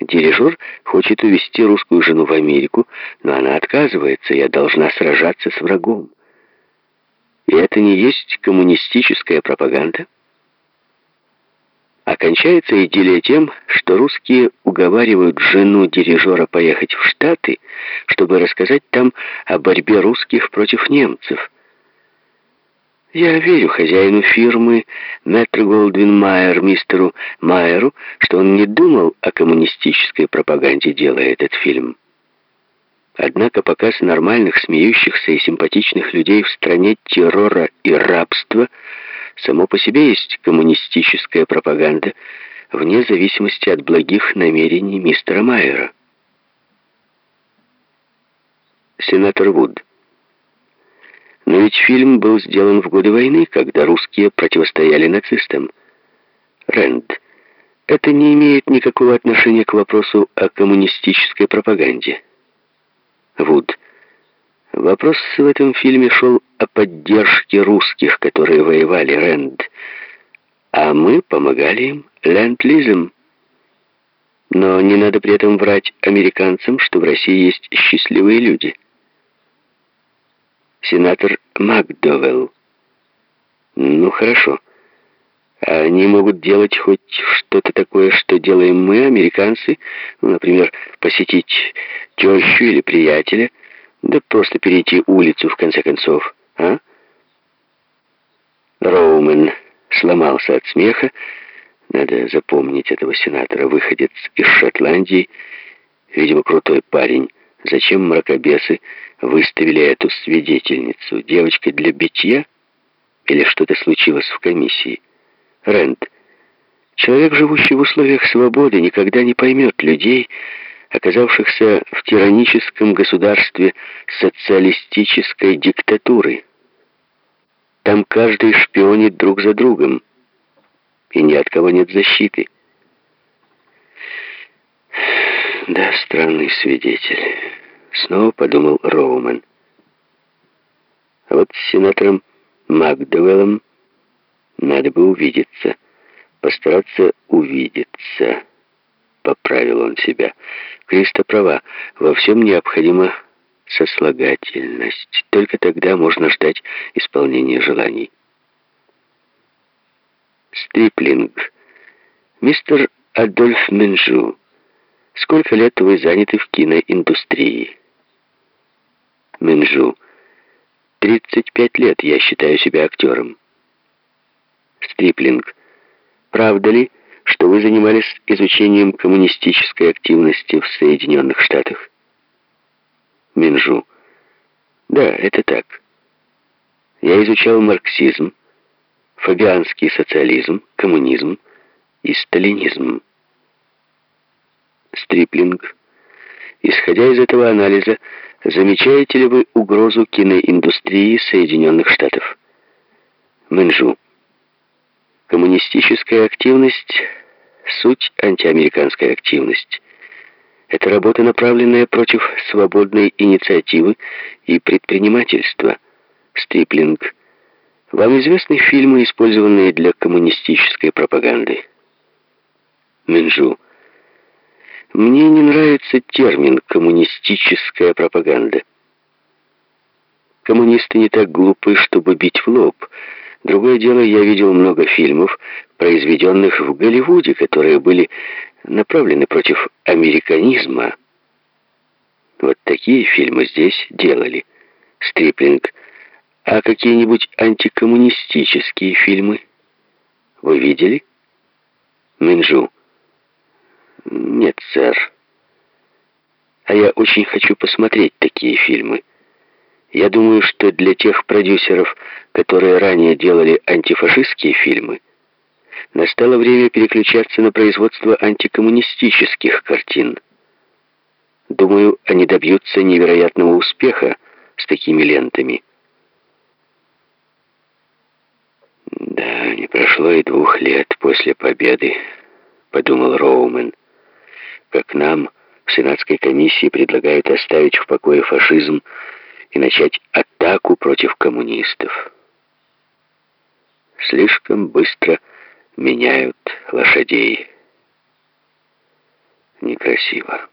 Дирижер хочет увезти русскую жену в Америку, но она отказывается, я должна сражаться с врагом. И это не есть коммунистическая пропаганда? Окончается идиллия тем, что русские уговаривают жену дирижера поехать в Штаты, чтобы рассказать там о борьбе русских против немцев. Я верю хозяину фирмы Метро Голдвин Майер, мистеру Майеру, что он не думал о коммунистической пропаганде, делая этот фильм. Однако показ нормальных, смеющихся и симпатичных людей в стране террора и рабства само по себе есть коммунистическая пропаганда, вне зависимости от благих намерений мистера Майера. Сенатор Вуд. Но ведь фильм был сделан в годы войны, когда русские противостояли нацистам. Рэнд. Это не имеет никакого отношения к вопросу о коммунистической пропаганде. Вуд. Вопрос в этом фильме шел о поддержке русских, которые воевали Рэнд. А мы помогали им ленд-лизом. Но не надо при этом врать американцам, что в России есть счастливые люди сенатор Макдовелл. Ну, хорошо. Они могут делать хоть что-то такое, что делаем мы, американцы, ну, например, посетить тещу или приятеля, да просто перейти улицу, в конце концов, а? Роумен сломался от смеха. Надо запомнить этого сенатора, выходец из Шотландии, видимо, крутой парень. Зачем мракобесы выставили эту свидетельницу? Девочкой для битья? Или что-то случилось в комиссии? Рэнд, человек, живущий в условиях свободы, никогда не поймет людей, оказавшихся в тираническом государстве социалистической диктатуры. Там каждый шпионит друг за другом, и ни от кого нет защиты. Да, странный свидетель. Снова подумал Роуман. А вот с сенатором Макдовеллом надо бы увидеться. Постараться увидеться. Поправил он себя. Криста права. Во всем необходима сослагательность. Только тогда можно ждать исполнения желаний. Стриплинг. Мистер Адольф Менжу. Сколько лет вы заняты в киноиндустрии? Минжу. 35 лет я считаю себя актером. Стриплинг. Правда ли, что вы занимались изучением коммунистической активности в Соединенных Штатах? Минжу. Да, это так. Я изучал марксизм, фабианский социализм, коммунизм и сталинизм. Стриплинг. Исходя из этого анализа, замечаете ли вы угрозу киноиндустрии Соединенных Штатов? Мэнжу. Коммунистическая активность — суть антиамериканская активность. Это работа, направленная против свободной инициативы и предпринимательства. Стриплинг. Вам известны фильмы, использованные для коммунистической пропаганды? Минжу. Мне не нравится термин «коммунистическая пропаганда». Коммунисты не так глупы, чтобы бить в лоб. Другое дело, я видел много фильмов, произведенных в Голливуде, которые были направлены против американизма. Вот такие фильмы здесь делали. Стриплинг. А какие-нибудь антикоммунистические фильмы вы видели? Минджу. «Нет, сэр. А я очень хочу посмотреть такие фильмы. Я думаю, что для тех продюсеров, которые ранее делали антифашистские фильмы, настало время переключаться на производство антикоммунистических картин. Думаю, они добьются невероятного успеха с такими лентами». «Да, не прошло и двух лет после победы», — подумал Роумен как нам в Сенатской комиссии предлагают оставить в покое фашизм и начать атаку против коммунистов. Слишком быстро меняют лошадей. некрасиво.